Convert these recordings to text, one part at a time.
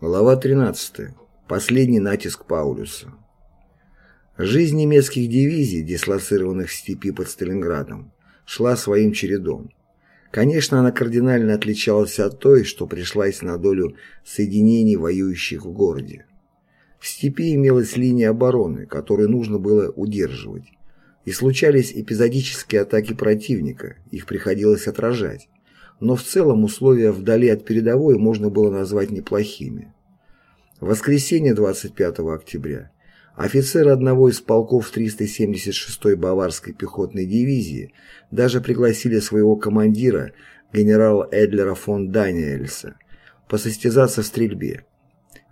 Глава 13. Последний натиск Паулюса. Жизнь немецких дивизий, дислоцированных в степи под Сталинградом, шла своим чередом. Конечно, она кардинально отличалась от той, что пришлась на долю соединений, воюющих в городе. В степи имелась линия обороны, которую нужно было удерживать, и случались эпизодические атаки противника, их приходилось отражать но в целом условия вдали от передовой можно было назвать неплохими. Воскресенье 25 октября офицеры одного из полков 376-й Баварской пехотной дивизии даже пригласили своего командира, генерала Эдлера фон Даниэльса, посостязаться в стрельбе.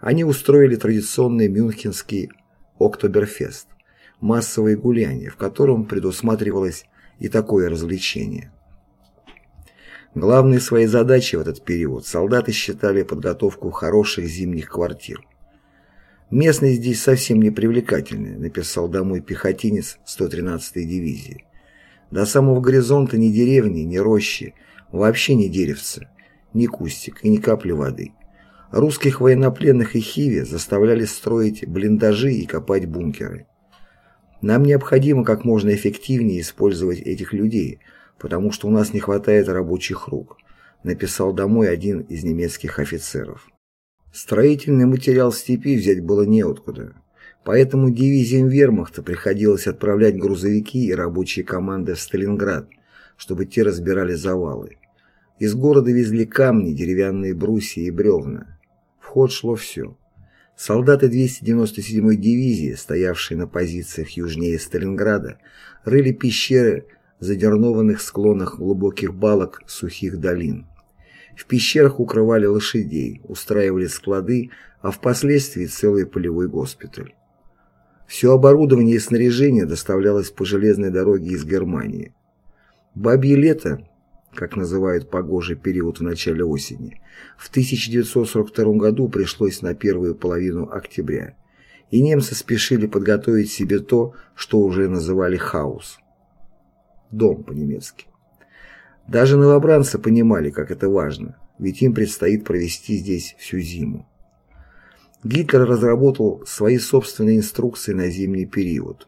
Они устроили традиционный мюнхенский Октоберфест, массовое гуляние, в котором предусматривалось и такое развлечение. Главной своей задачей в этот период солдаты считали подготовку хороших зимних квартир. «Местность здесь совсем не привлекательная», написал домой пехотинец 113-й дивизии. До самого горизонта ни деревни, ни рощи, вообще ни деревца, ни кустик и ни капли воды. Русских военнопленных и Хиве заставляли строить блиндажи и копать бункеры. Нам необходимо как можно эффективнее использовать этих людей – потому что у нас не хватает рабочих рук», написал домой один из немецких офицеров. Строительный материал степи взять было неоткуда, поэтому дивизиям вермахта приходилось отправлять грузовики и рабочие команды в Сталинград, чтобы те разбирали завалы. Из города везли камни, деревянные брусья и бревна. В ход шло все. Солдаты 297-й дивизии, стоявшие на позициях южнее Сталинграда, рыли пещеры задернованных склонах глубоких балок сухих долин. В пещерах укрывали лошадей, устраивали склады, а впоследствии целый полевой госпиталь. Все оборудование и снаряжение доставлялось по железной дороге из Германии. Бабье лето, как называют погожий период в начале осени, в 1942 году пришлось на первую половину октября, и немцы спешили подготовить себе то, что уже называли хаос дом по-немецки. Даже новобранцы понимали, как это важно, ведь им предстоит провести здесь всю зиму. Гитлер разработал свои собственные инструкции на зимний период.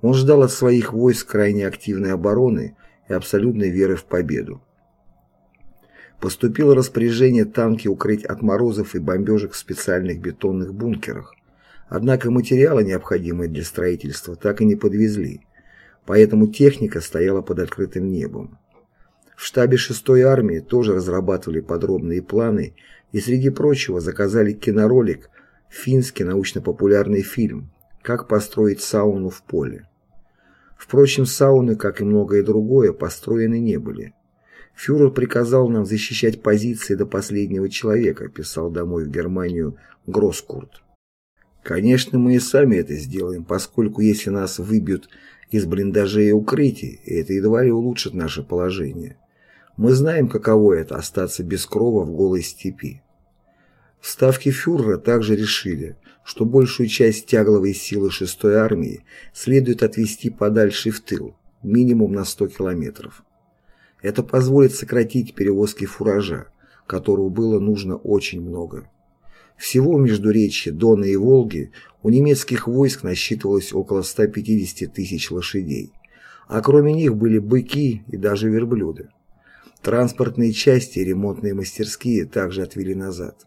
Он ждал от своих войск крайне активной обороны и абсолютной веры в победу. Поступило распоряжение танки укрыть от морозов и бомбежек в специальных бетонных бункерах. Однако материалы, необходимые для строительства, так и не подвезли – поэтому техника стояла под открытым небом. В штабе 6-й армии тоже разрабатывали подробные планы и, среди прочего, заказали киноролик, финский научно-популярный фильм «Как построить сауну в поле». Впрочем, сауны, как и многое другое, построены не были. Фюрер приказал нам защищать позиции до последнего человека, писал домой в Германию Гроскурт. Конечно, мы и сами это сделаем, поскольку если нас выбьют из блиндажей и укрытий, и это едва ли улучшит наше положение. Мы знаем, каково это – остаться без крова в голой степи. В фюрера также решили, что большую часть тягловой силы 6-й армии следует отвести подальше в тыл, минимум на 100 километров. Это позволит сократить перевозки фуража, которого было нужно очень много. Всего между речи Дона и Волги у немецких войск насчитывалось около 150 тысяч лошадей, а кроме них были быки и даже верблюды. Транспортные части и ремонтные мастерские также отвели назад.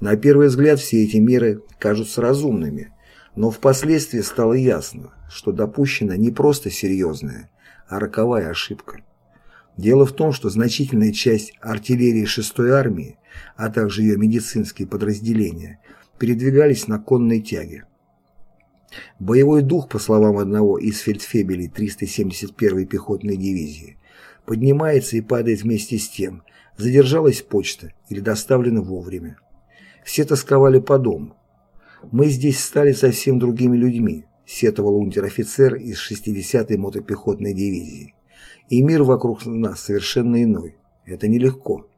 На первый взгляд все эти меры кажутся разумными, но впоследствии стало ясно, что допущена не просто серьезная, а роковая ошибка. Дело в том, что значительная часть артиллерии 6-й армии, а также ее медицинские подразделения, передвигались на конной тяге. Боевой дух, по словам одного из фельдфебелей 371-й пехотной дивизии, поднимается и падает вместе с тем, задержалась почта или доставлена вовремя. Все тосковали по дому. Мы здесь стали совсем другими людьми, сетовал унтер-офицер из 60-й мотопехотной дивизии. И мир вокруг нас совершенно иной. Это нелегко.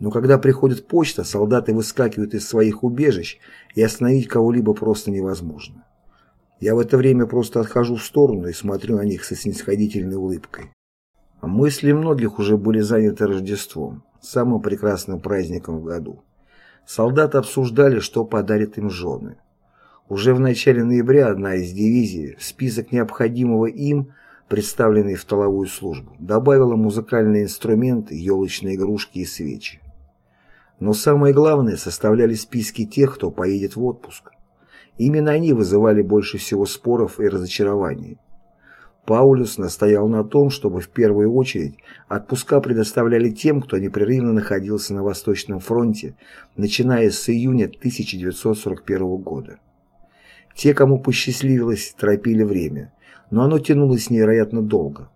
Но когда приходит почта, солдаты выскакивают из своих убежищ, и остановить кого-либо просто невозможно. Я в это время просто отхожу в сторону и смотрю на них со снисходительной улыбкой. Мысли многих уже были заняты Рождеством, самым прекрасным праздником в году. Солдаты обсуждали, что подарят им жены. Уже в начале ноября одна из дивизий в список необходимого им, представленный в толовую службу, добавила музыкальные инструменты, елочные игрушки и свечи. Но самое главное составляли списки тех, кто поедет в отпуск. Именно они вызывали больше всего споров и разочарований. Паулюс настоял на том, чтобы в первую очередь отпуска предоставляли тем, кто непрерывно находился на Восточном фронте, начиная с июня 1941 года. Те, кому посчастливилось, торопили время, но оно тянулось невероятно долго.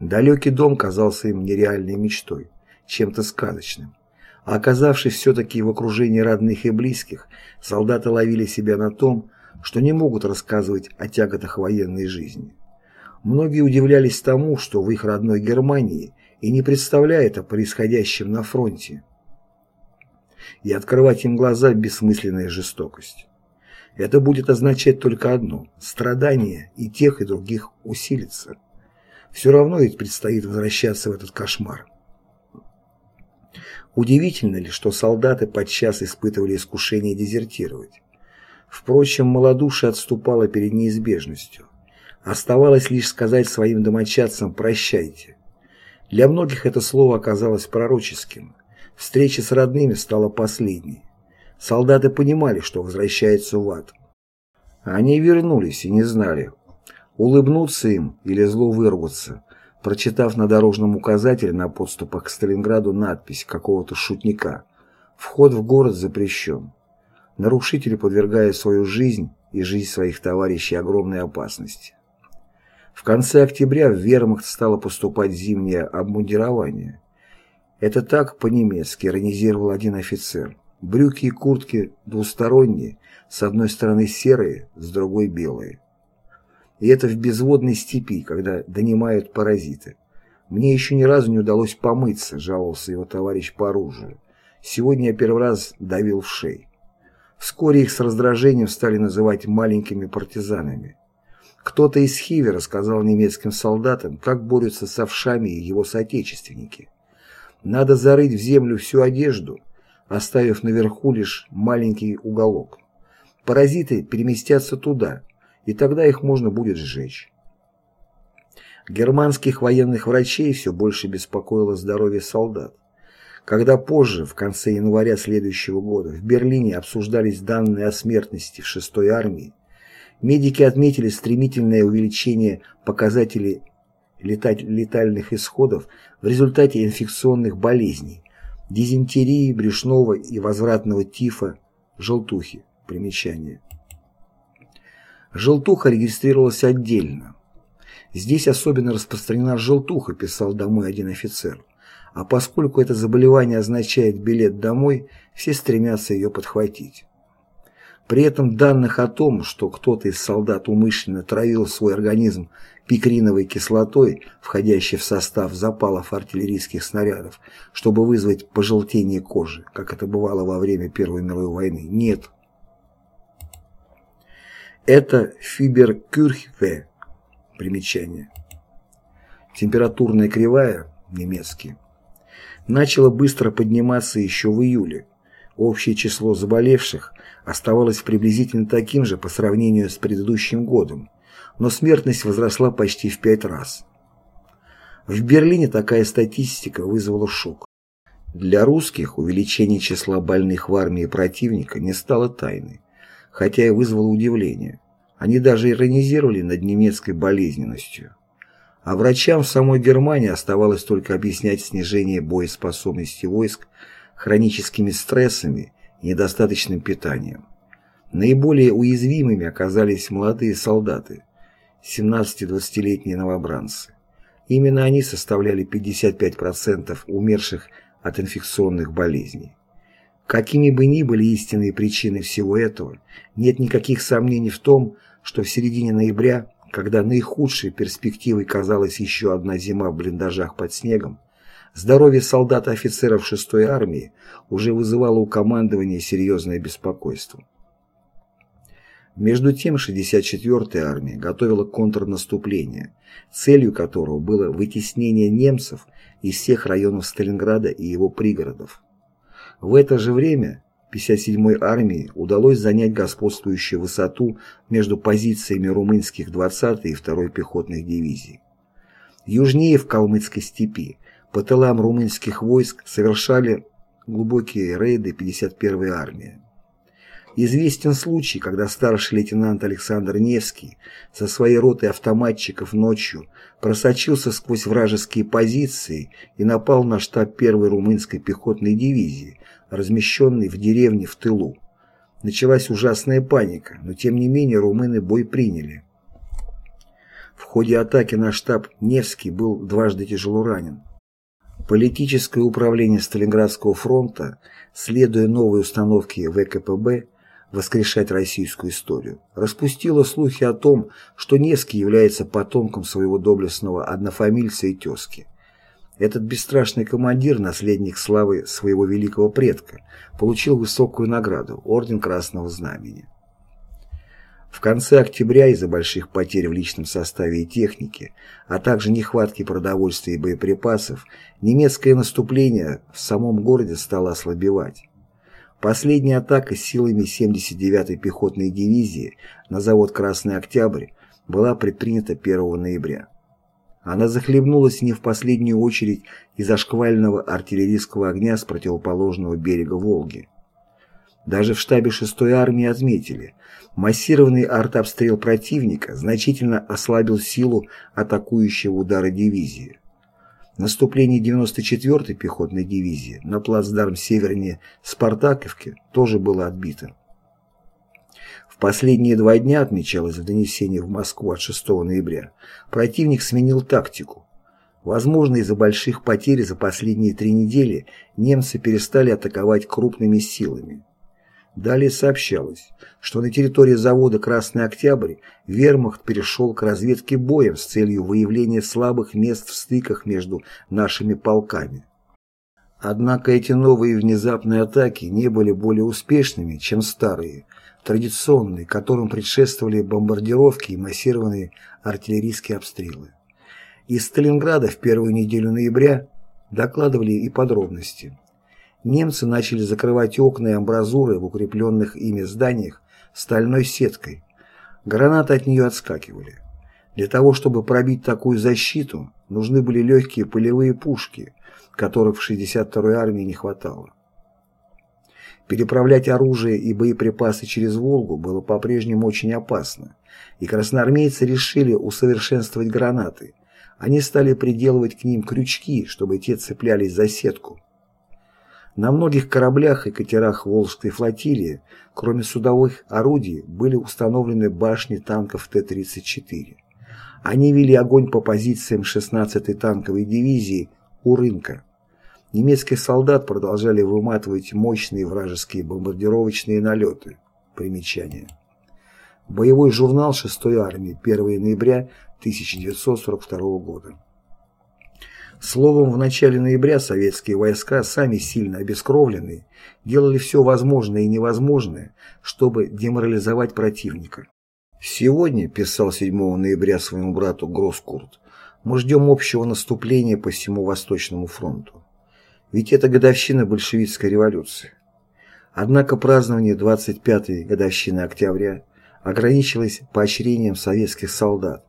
Далекий дом казался им нереальной мечтой, чем-то сказочным. А оказавшись все-таки в окружении родных и близких, солдаты ловили себя на том, что не могут рассказывать о тяготах военной жизни. Многие удивлялись тому, что в их родной Германии и не представляет о происходящем на фронте. И открывать им глаза – бессмысленная жестокость. Это будет означать только одно – страдания и тех, и других усилится. Все равно ведь предстоит возвращаться в этот кошмар. Удивительно ли, что солдаты подчас испытывали искушение дезертировать? Впрочем, малодушие отступало перед неизбежностью. Оставалось лишь сказать своим домочадцам «прощайте». Для многих это слово оказалось пророческим. Встреча с родными стала последней. Солдаты понимали, что возвращаются в ад. Они вернулись и не знали, улыбнуться им или зло вырваться, прочитав на дорожном указателе на подступах к Сталинграду надпись какого-то шутника «Вход в город запрещен». Нарушители подвергают свою жизнь и жизнь своих товарищей огромной опасности. В конце октября в вермахт стало поступать зимнее обмундирование. Это так по-немецки иронизировал один офицер. Брюки и куртки двусторонние, с одной стороны серые, с другой белые. И это в безводной степи, когда донимают паразиты. Мне еще ни разу не удалось помыться, жаловался его товарищ по оружию. Сегодня я первый раз давил в шею. Вскоре их с раздражением стали называть маленькими партизанами. Кто-то из Хиви рассказал немецким солдатам, как борются с овшами его соотечественники. Надо зарыть в землю всю одежду, оставив наверху лишь маленький уголок. Паразиты переместятся туда, и тогда их можно будет сжечь. Германских военных врачей все больше беспокоило здоровье солдат. Когда позже, в конце января следующего года, в Берлине обсуждались данные о смертности в 6-й армии, медики отметили стремительное увеличение показателей летальных исходов в результате инфекционных болезней, дизентерии, брюшного и возвратного тифа, желтухи. Примечание. Желтуха регистрировалась отдельно. Здесь особенно распространена желтуха, писал домой один офицер. А поскольку это заболевание означает билет домой, все стремятся ее подхватить. При этом данных о том, что кто-то из солдат умышленно травил свой организм пикриновой кислотой, входящей в состав запалов артиллерийских снарядов, чтобы вызвать пожелтение кожи, как это бывало во время Первой мировой войны, нет. Это фиберкюрхве, примечание. Температурная кривая, немецкий, начала быстро подниматься еще в июле. Общее число заболевших оставалось приблизительно таким же по сравнению с предыдущим годом, но смертность возросла почти в пять раз. В Берлине такая статистика вызвала шок. Для русских увеличение числа больных в армии противника не стало тайной, хотя и вызвало удивление. Они даже иронизировали над немецкой болезненностью. А врачам в самой Германии оставалось только объяснять снижение боеспособности войск хроническими стрессами и недостаточным питанием. Наиболее уязвимыми оказались молодые солдаты, 17-20-летние новобранцы. Именно они составляли 55% умерших от инфекционных болезней. Какими бы ни были истинные причины всего этого, нет никаких сомнений в том, что в середине ноября, когда наихудшей перспективой казалась еще одна зима в блиндажах под снегом, здоровье солдат и офицеров 6-й армии уже вызывало у командования серьезное беспокойство. Между тем 64-я армия готовила контрнаступление, целью которого было вытеснение немцев из всех районов Сталинграда и его пригородов. В это же время 57-й армии удалось занять господствующую высоту между позициями румынских 20-й и 2-й пехотных дивизий. Южнее в Калмыцкой степи по тылам румынских войск совершали глубокие рейды 51-й армии. Известен случай, когда старший лейтенант Александр Невский со своей ротой автоматчиков ночью просочился сквозь вражеские позиции и напал на штаб первой румынской пехотной дивизии, размещенный в деревне в тылу. Началась ужасная паника, но тем не менее румыны бой приняли. В ходе атаки на штаб Невский был дважды тяжело ранен. Политическое управление Сталинградского фронта, следуя новой установке ВКПБ, воскрешать российскую историю, распустила слухи о том, что Невский является потомком своего доблестного однофамильца и тезки. Этот бесстрашный командир, наследник славы своего великого предка, получил высокую награду – Орден Красного Знамени. В конце октября из-за больших потерь в личном составе и технике, а также нехватки продовольствия и боеприпасов, немецкое наступление в самом городе стало ослабевать. Последняя атака силами 79-й пехотной дивизии на завод «Красный Октябрь» была предпринята 1 ноября. Она захлебнулась не в последнюю очередь из-за шквального артиллерийского огня с противоположного берега Волги. Даже в штабе 6-й армии отметили, массированный артобстрел противника значительно ослабил силу атакующего удара дивизии. Наступление 94-й пехотной дивизии на плацдарм севернее Спартаковки тоже было отбито. В последние два дня, отмечалось в донесении в Москву от 6 ноября, противник сменил тактику. Возможно, из-за больших потерь за последние три недели немцы перестали атаковать крупными силами. Далее сообщалось, что на территории завода «Красный Октябрь» вермахт перешел к разведке боем с целью выявления слабых мест в стыках между нашими полками. Однако эти новые внезапные атаки не были более успешными, чем старые, традиционные, которым предшествовали бомбардировки и массированные артиллерийские обстрелы. Из Сталинграда в первую неделю ноября докладывали и подробности немцы начали закрывать окна и амбразуры в укрепленных ими зданиях стальной сеткой. Гранаты от нее отскакивали. Для того, чтобы пробить такую защиту, нужны были легкие полевые пушки, которых в 62-й армии не хватало. Переправлять оружие и боеприпасы через Волгу было по-прежнему очень опасно, и красноармейцы решили усовершенствовать гранаты. Они стали приделывать к ним крючки, чтобы те цеплялись за сетку. На многих кораблях и катерах Волжской флотилии, кроме судовых орудий, были установлены башни танков Т-34. Они вели огонь по позициям 16-й танковой дивизии у рынка. Немецких солдат продолжали выматывать мощные вражеские бомбардировочные налеты. Примечание. Боевой журнал 6-й армии, 1 ноября 1942 года. Словом, в начале ноября советские войска, сами сильно обескровленные, делали все возможное и невозможное, чтобы деморализовать противника. «Сегодня», – писал 7 ноября своему брату Гроскурт, – «мы ждем общего наступления по всему Восточному фронту. Ведь это годовщина большевистской революции». Однако празднование 25-й годовщины октября ограничилось поощрением советских солдат,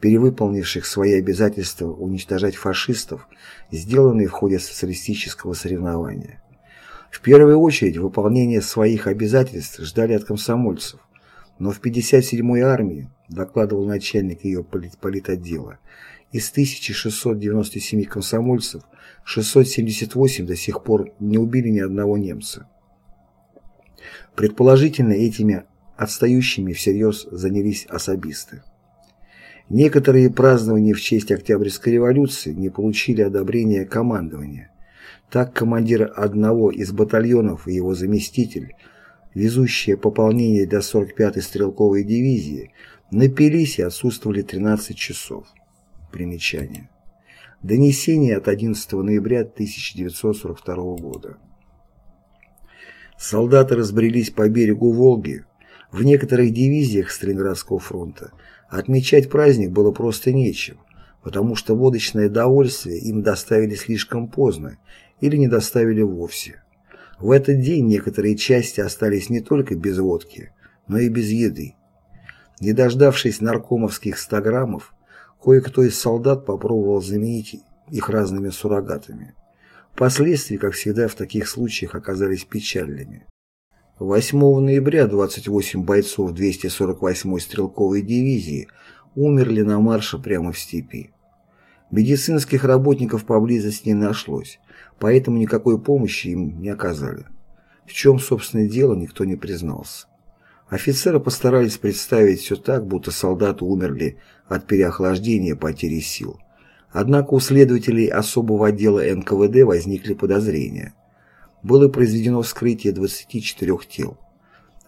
перевыполнивших свои обязательства уничтожать фашистов, сделанные в ходе социалистического соревнования. В первую очередь выполнение своих обязательств ждали от комсомольцев, но в 57-й армии, докладывал начальник ее политотдела, из 1697 комсомольцев 678 до сих пор не убили ни одного немца. Предположительно, этими отстающими всерьез занялись особисты. Некоторые празднования в честь Октябрьской революции не получили одобрения командования. Так командир одного из батальонов и его заместитель, везущие пополнение для 45-й стрелковой дивизии, напились и отсутствовали 13 часов. Примечание. Донесение от 11 ноября 1942 года. Солдаты разбрелись по берегу Волги. В некоторых дивизиях Сталинградского фронта Отмечать праздник было просто нечем, потому что водочное довольствие им доставили слишком поздно или не доставили вовсе. В этот день некоторые части остались не только без водки, но и без еды. Не дождавшись наркомовских 100 граммов, кое-кто из солдат попробовал заменить их разными суррогатами. Последствия, как всегда в таких случаях, оказались печальными. 8 ноября 28 бойцов 248-й стрелковой дивизии умерли на марше прямо в степи. Медицинских работников поблизости не нашлось, поэтому никакой помощи им не оказали. В чем, собственно, дело, никто не признался. Офицеры постарались представить все так, будто солдаты умерли от переохлаждения потери сил. Однако у следователей особого отдела НКВД возникли подозрения. Было произведено вскрытие 24 тел.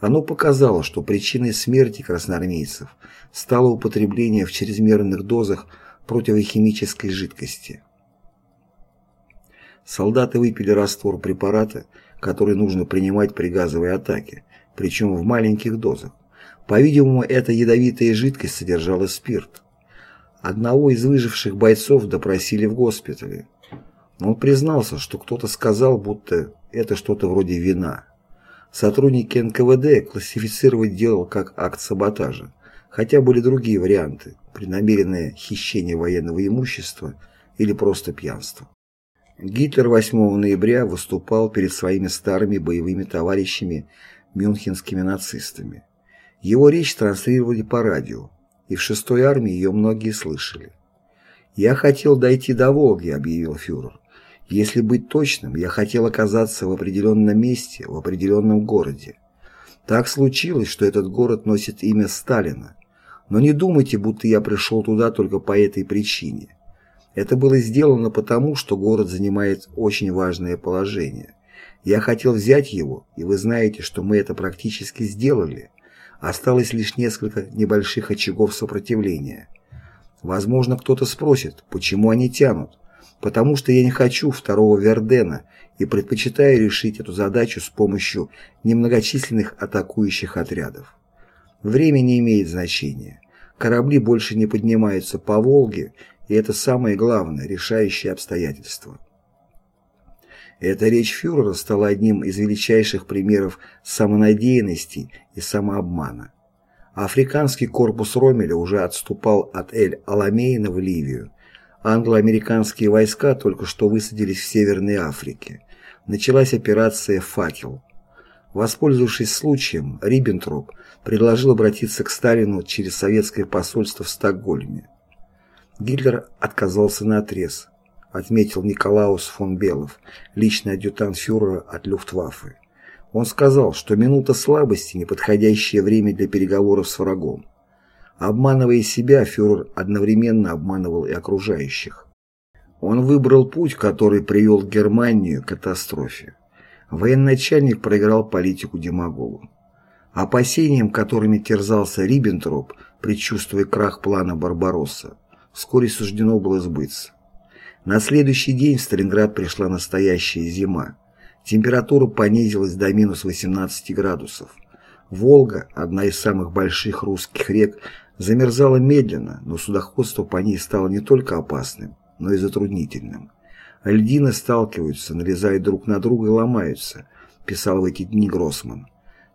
Оно показало, что причиной смерти красноармейцев стало употребление в чрезмерных дозах противохимической жидкости. Солдаты выпили раствор препарата, который нужно принимать при газовой атаке, причем в маленьких дозах. По-видимому, эта ядовитая жидкость содержала спирт. Одного из выживших бойцов допросили в госпитале. Он признался, что кто-то сказал, будто это что-то вроде вина. Сотрудники НКВД классифицировать дело как акт саботажа, хотя были другие варианты – преднамеренное хищение военного имущества или просто пьянство. Гитлер 8 ноября выступал перед своими старыми боевыми товарищами мюнхенскими нацистами. Его речь транслировали по радио, и в 6-й армии ее многие слышали. «Я хотел дойти до Волги», — объявил фюрер. «Если быть точным, я хотел оказаться в определенном месте, в определенном городе. Так случилось, что этот город носит имя Сталина. Но не думайте, будто я пришел туда только по этой причине. Это было сделано потому, что город занимает очень важное положение. Я хотел взять его, и вы знаете, что мы это практически сделали. Осталось лишь несколько небольших очагов сопротивления. Возможно, кто-то спросит, почему они тянут? Потому что я не хочу второго Вердена и предпочитаю решить эту задачу с помощью немногочисленных атакующих отрядов. Время не имеет значения. Корабли больше не поднимаются по Волге, и это самое главное, решающее обстоятельство. Эта речь фюрера стала одним из величайших примеров самонадеянности и самообмана. Африканский корпус Ромеля уже отступал от Эль-Аламейна в Ливию. Англо-американские войска только что высадились в Северной Африке. Началась операция «Факел». Воспользовавшись случаем, Риббентроп предложил обратиться к Сталину через советское посольство в Стокгольме. Гитлер отказался на отрез отметил Николаус фон Белов, личный адъютант фюрера от Люфтваффе. Он сказал, что минута слабости – неподходящее время для переговоров с врагом. Обманывая себя, фюрер одновременно обманывал и окружающих. Он выбрал путь, который привел Германию к катастрофе. Военачальник проиграл политику демагогу. Опасениям, которыми терзался Риббентроп, предчувствуя крах плана Барбаросса, вскоре суждено было сбыться. На следующий день в Сталинград пришла настоящая зима. Температура понизилась до минус 18 градусов. Волга, одна из самых больших русских рек, замерзала медленно, но судоходство по ней стало не только опасным, но и затруднительным. Льдины сталкиваются, налезают друг на друга и ломаются, писал в эти дни Гроссман.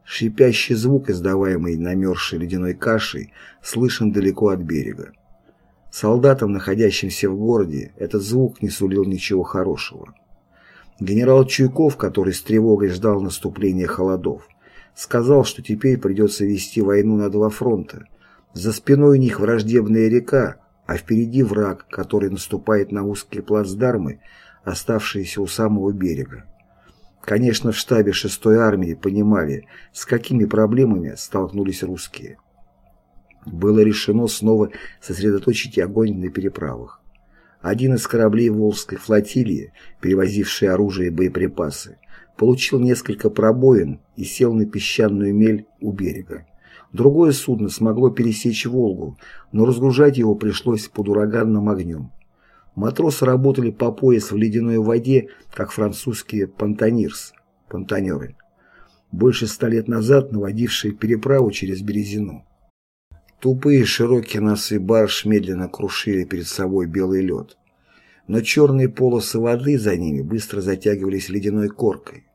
Шипящий звук, издаваемый намерзшей ледяной кашей, слышен далеко от берега. Солдатам, находящимся в городе, этот звук не сулил ничего хорошего. Генерал Чуйков, который с тревогой ждал наступления холодов, сказал, что теперь придется вести войну на два фронта. За спиной у них враждебная река, а впереди враг, который наступает на узкие плацдармы, оставшиеся у самого берега. Конечно, в штабе 6-й армии понимали, с какими проблемами столкнулись русские было решено снова сосредоточить огонь на переправах. Один из кораблей Волжской флотилии, перевозивший оружие и боеприпасы, получил несколько пробоин и сел на песчаную мель у берега. Другое судно смогло пересечь Волгу, но разгружать его пришлось под ураганным огнем. Матросы работали по пояс в ледяной воде, как французские понтонирс, понтонеры, больше ста лет назад наводившие переправу через Березину. Тупые широкие носы барж медленно крушили перед собой белый лед. Но черные полосы воды за ними быстро затягивались ледяной коркой.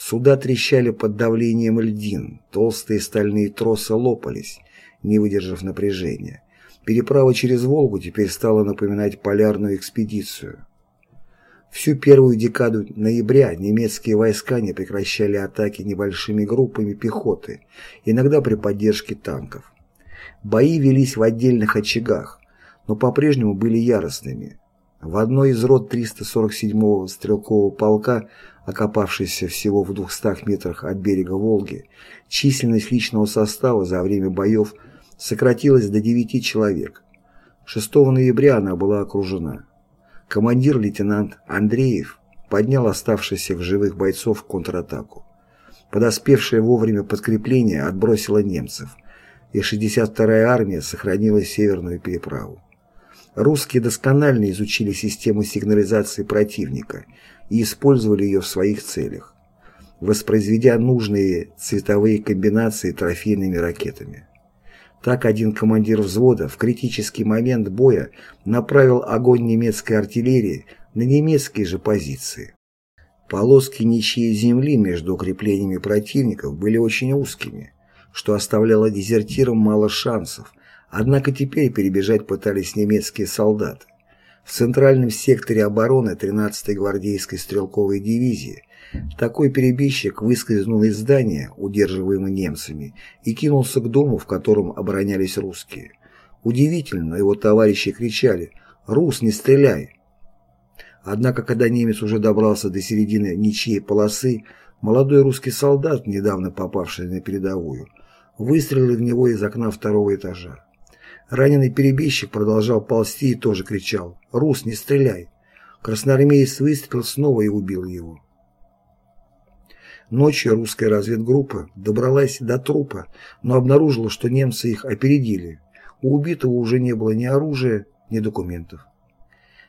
Суда трещали под давлением льдин, толстые стальные тросы лопались, не выдержав напряжения. Переправа через Волгу теперь стала напоминать полярную экспедицию. Всю первую декаду ноября немецкие войска не прекращали атаки небольшими группами пехоты, иногда при поддержке танков. Бои велись в отдельных очагах, но по-прежнему были яростными. В одной из рот 347-го стрелкового полка, окопавшейся всего в 200 метрах от берега Волги, численность личного состава за время боев сократилась до 9 человек. 6 ноября она была окружена. Командир лейтенант Андреев поднял оставшихся в живых бойцов в контратаку. Подоспевшее вовремя подкрепление отбросило немцев, и 62-я армия сохранила северную переправу. Русские досконально изучили систему сигнализации противника и использовали ее в своих целях, воспроизведя нужные цветовые комбинации трофейными ракетами. Так один командир взвода в критический момент боя направил огонь немецкой артиллерии на немецкие же позиции. Полоски ничьей земли между укреплениями противников были очень узкими, что оставляло дезертирам мало шансов, Однако теперь перебежать пытались немецкие солдаты. В центральном секторе обороны 13-й гвардейской стрелковой дивизии такой перебежчик выскользнул из здания, удерживаемого немцами, и кинулся к дому, в котором оборонялись русские. Удивительно, его товарищи кричали «Рус, не стреляй!». Однако, когда немец уже добрался до середины ничьей полосы, молодой русский солдат, недавно попавший на передовую, выстрелил в него из окна второго этажа. Раненый перебежчик продолжал ползти и тоже кричал «Рус, не стреляй!». Красноармеец выстрелил снова и убил его. Ночью русская разведгруппа добралась до трупа, но обнаружила, что немцы их опередили. У убитого уже не было ни оружия, ни документов.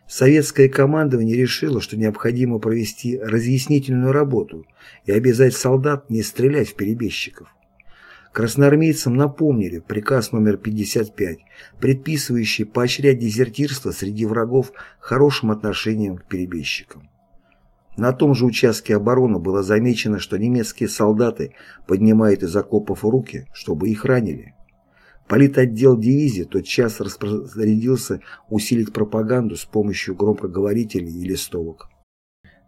Советское командование решило, что необходимо провести разъяснительную работу и обязать солдат не стрелять в перебежчиков. Красноармейцам напомнили приказ номер 55, предписывающий поощрять дезертирство среди врагов хорошим отношением к перебежчикам. На том же участке обороны было замечено, что немецкие солдаты поднимают из окопов руки, чтобы их ранили. Политотдел дивизии тотчас распорядился усилить пропаганду с помощью громкоговорителей и листовок.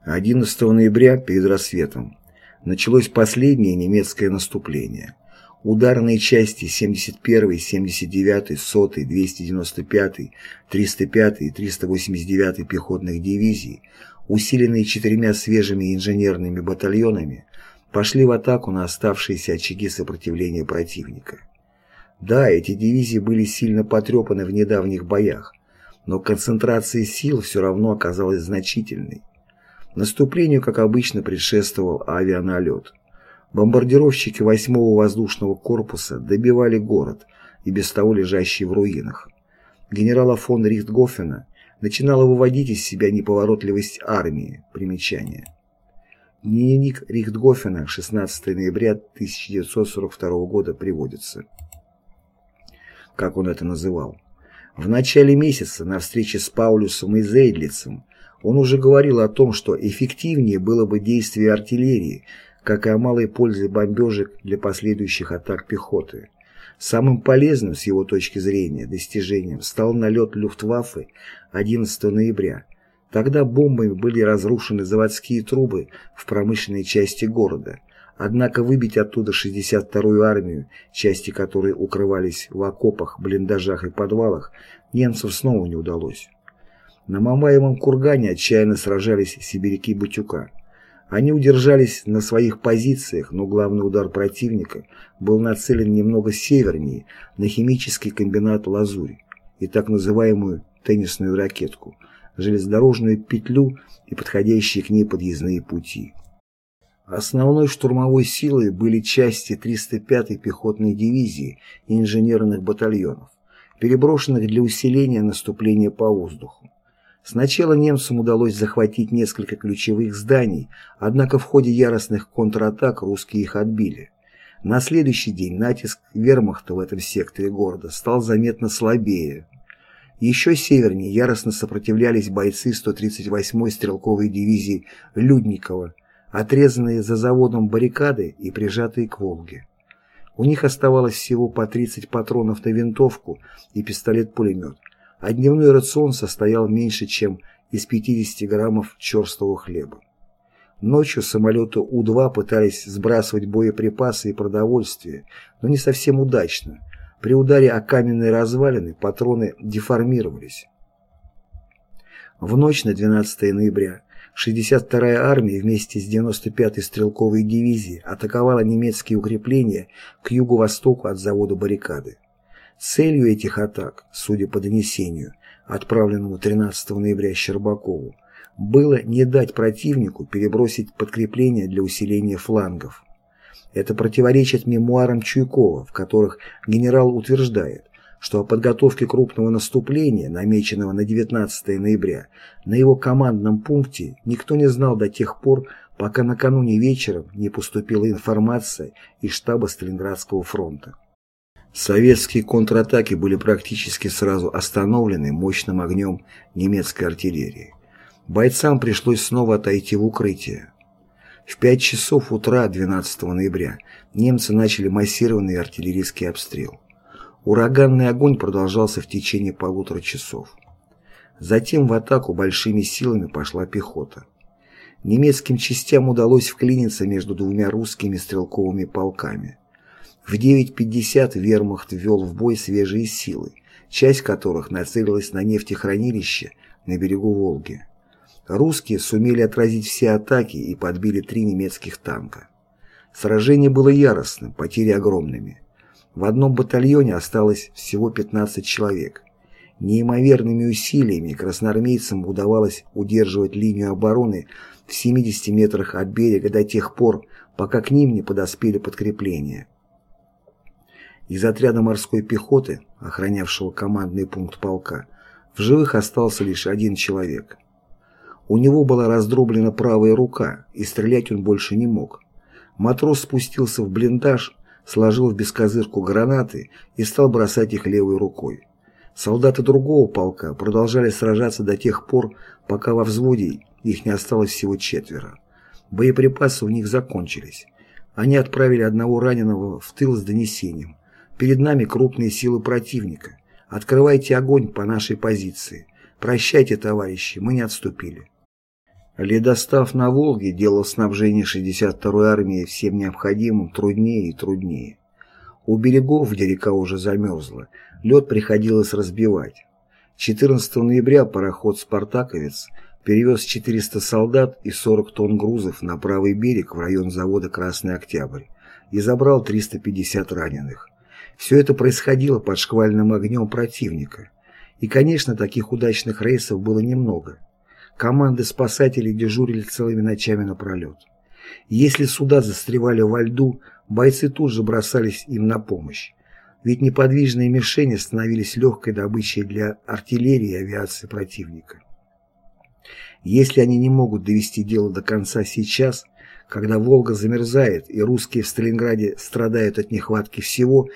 11 ноября перед рассветом началось последнее немецкое наступление. Ударные части 71-й, 79-й, 100-й, 295-й, 305-й и 389-й пехотных дивизий, усиленные четырьмя свежими инженерными батальонами, пошли в атаку на оставшиеся очаги сопротивления противника. Да, эти дивизии были сильно потрепаны в недавних боях, но концентрация сил все равно оказалась значительной. Наступлению, как обычно, предшествовал авианалет. Бомбардировщики 8-го воздушного корпуса добивали город, и без того лежащий в руинах. Генерала фон Рихтгофена начинала выводить из себя неповоротливость армии. Примечание. Дневник Рихтгофена 16 ноября 1942 года приводится. Как он это называл. В начале месяца на встрече с Паулюсом и Зейдлицем он уже говорил о том, что эффективнее было бы действие артиллерии, как и о малой пользе бомбежек для последующих атак пехоты. Самым полезным, с его точки зрения, достижением стал налет Люфтваффе 11 ноября. Тогда бомбами были разрушены заводские трубы в промышленной части города, однако выбить оттуда 62-ю армию, части которой укрывались в окопах, блиндажах и подвалах, немцам снова не удалось. На Мамаевом кургане отчаянно сражались сибиряки Батюка. Они удержались на своих позициях, но главный удар противника был нацелен немного севернее, на химический комбинат «Лазурь» и так называемую теннисную ракетку, железнодорожную петлю и подходящие к ней подъездные пути. Основной штурмовой силой были части 305-й пехотной дивизии и инженерных батальонов, переброшенных для усиления наступления по воздуху. Сначала немцам удалось захватить несколько ключевых зданий, однако в ходе яростных контратак русские их отбили. На следующий день натиск вермахта в этом секторе города стал заметно слабее. Еще севернее яростно сопротивлялись бойцы 138-й стрелковой дивизии Людникова, отрезанные за заводом баррикады и прижатые к Волге. У них оставалось всего по 30 патронов на винтовку и пистолет-пулемет, а дневной рацион состоял меньше, чем из 50 граммов черстого хлеба. Ночью самолеты У-2 пытались сбрасывать боеприпасы и продовольствие, но не совсем удачно. При ударе о каменные развалины патроны деформировались. В ночь на 12 ноября 62-я армия вместе с 95-й стрелковой дивизией атаковала немецкие укрепления к юго-востоку от завода баррикады. Целью этих атак, судя по донесению, отправленному 13 ноября Щербакову, было не дать противнику перебросить подкрепления для усиления флангов. Это противоречит мемуарам Чуйкова, в которых генерал утверждает, что о подготовке крупного наступления, намеченного на 19 ноября, на его командном пункте никто не знал до тех пор, пока накануне вечером не поступила информация из штаба Сталинградского фронта. Советские контратаки были практически сразу остановлены мощным огнем немецкой артиллерии. Бойцам пришлось снова отойти в укрытие. В 5 часов утра 12 ноября немцы начали массированный артиллерийский обстрел. Ураганный огонь продолжался в течение полутора часов. Затем в атаку большими силами пошла пехота. Немецким частям удалось вклиниться между двумя русскими стрелковыми полками. В 9.50 вермахт ввел в бой свежие силы, часть которых нацелилась на нефтехранилище на берегу Волги. Русские сумели отразить все атаки и подбили три немецких танка. Сражение было яростным, потери огромными. В одном батальоне осталось всего 15 человек. Неимоверными усилиями красноармейцам удавалось удерживать линию обороны в 70 метрах от берега до тех пор, пока к ним не подоспели подкрепления. Из отряда морской пехоты, охранявшего командный пункт полка, в живых остался лишь один человек. У него была раздроблена правая рука, и стрелять он больше не мог. Матрос спустился в блиндаж, сложил в бескозырку гранаты и стал бросать их левой рукой. Солдаты другого полка продолжали сражаться до тех пор, пока во взводе их не осталось всего четверо. Боеприпасы у них закончились. Они отправили одного раненого в тыл с донесением. Перед нами крупные силы противника. Открывайте огонь по нашей позиции. Прощайте, товарищи, мы не отступили. Ледостав на Волге делал снабжение 62-й армии всем необходимым труднее и труднее. У берегов, где река уже замерзла, лед приходилось разбивать. 14 ноября пароход «Спартаковец» перевез 400 солдат и 40 тонн грузов на правый берег в район завода «Красный Октябрь» и забрал 350 раненых. Все это происходило под шквальным огнем противника. И, конечно, таких удачных рейсов было немного. Команды спасателей дежурили целыми ночами напролет. Если суда застревали во льду, бойцы тут же бросались им на помощь. Ведь неподвижные мишени становились легкой добычей для артиллерии и авиации противника. Если они не могут довести дело до конца сейчас, когда Волга замерзает и русские в Сталинграде страдают от нехватки всего,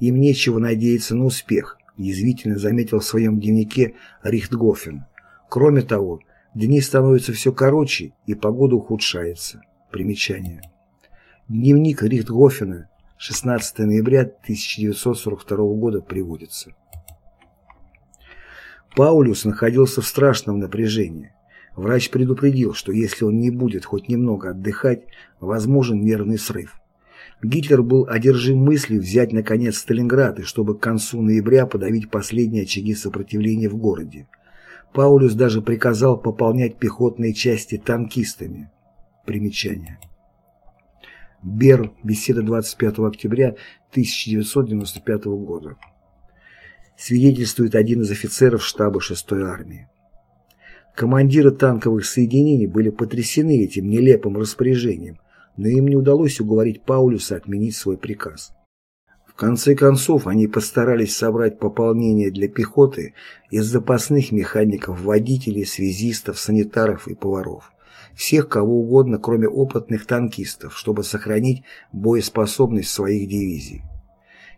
им нечего надеяться на успех, язвительно заметил в своем дневнике Рихтгофен. Кроме того, Дни становятся все короче, и погода ухудшается. Примечание. Дневник Рихтгофена, 16 ноября 1942 года приводится. Паулюс находился в страшном напряжении. Врач предупредил, что если он не будет хоть немного отдыхать, возможен нервный срыв. Гитлер был одержим мыслью взять наконец Сталинград и чтобы к концу ноября подавить последние очаги сопротивления в городе. Паулюс даже приказал пополнять пехотные части танкистами. Примечание. Бер. Беседа 25 октября 1995 года. Свидетельствует один из офицеров штаба 6-й армии. Командиры танковых соединений были потрясены этим нелепым распоряжением, но им не удалось уговорить Паулюса отменить свой приказ. В конце концов, они постарались собрать пополнение для пехоты из запасных механиков, водителей, связистов, санитаров и поваров. Всех кого угодно, кроме опытных танкистов, чтобы сохранить боеспособность своих дивизий.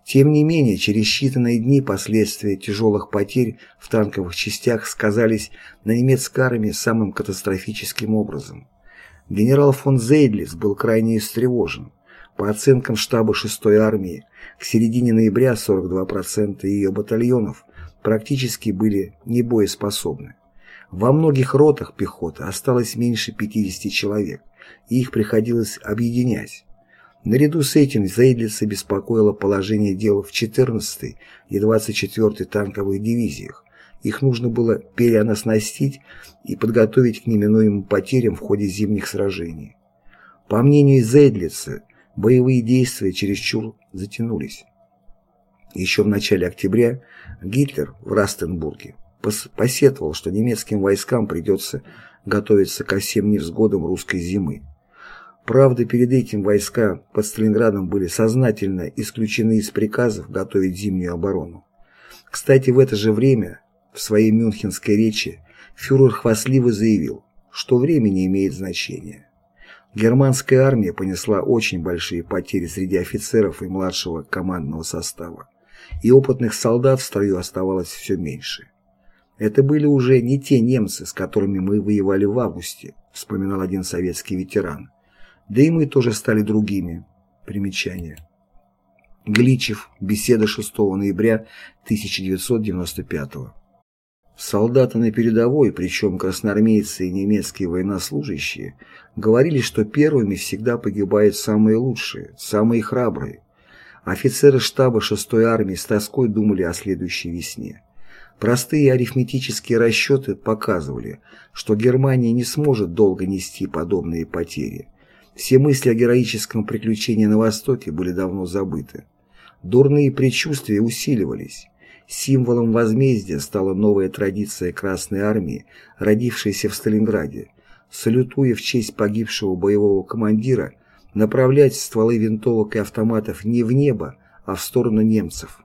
Тем не менее, через считанные дни последствия тяжелых потерь в танковых частях сказались на немецкой армии самым катастрофическим образом. Генерал фон Зейдлис был крайне встревожен. По оценкам штаба 6-й армии, к середине ноября 42% ее батальонов практически были небоеспособны. Во многих ротах пехоты осталось меньше 50 человек, и их приходилось объединять. Наряду с этим Зейдлица беспокоило положение дел в 14-й и 24-й танковых дивизиях. Их нужно было переоснастить и подготовить к неминуемым потерям в ходе зимних сражений. По мнению Зейдлица, боевые действия чересчур затянулись. Еще в начале октября Гитлер в Растенбурге посетовал, что немецким войскам придется готовиться ко всем невзгодам русской зимы. Правда, перед этим войска под Сталинградом были сознательно исключены из приказов готовить зимнюю оборону. Кстати, в это же время, в своей мюнхенской речи, фюрер хвастливо заявил, что время не имеет значения. Германская армия понесла очень большие потери среди офицеров и младшего командного состава, и опытных солдат в строю оставалось все меньше. Это были уже не те немцы, с которыми мы воевали в августе, вспоминал один советский ветеран. Да и мы тоже стали другими. Примечание. Гличев. Беседа 6 ноября 1995 Солдаты на передовой, причем красноармейцы и немецкие военнослужащие, говорили, что первыми всегда погибают самые лучшие, самые храбрые. Офицеры штаба 6-й армии с тоской думали о следующей весне. Простые арифметические расчеты показывали, что Германия не сможет долго нести подобные потери. Все мысли о героическом приключении на Востоке были давно забыты. Дурные предчувствия усиливались. Символом возмездия стала новая традиция Красной Армии, родившаяся в Сталинграде, салютуя в честь погибшего боевого командира, направлять стволы винтовок и автоматов не в небо, а в сторону немцев.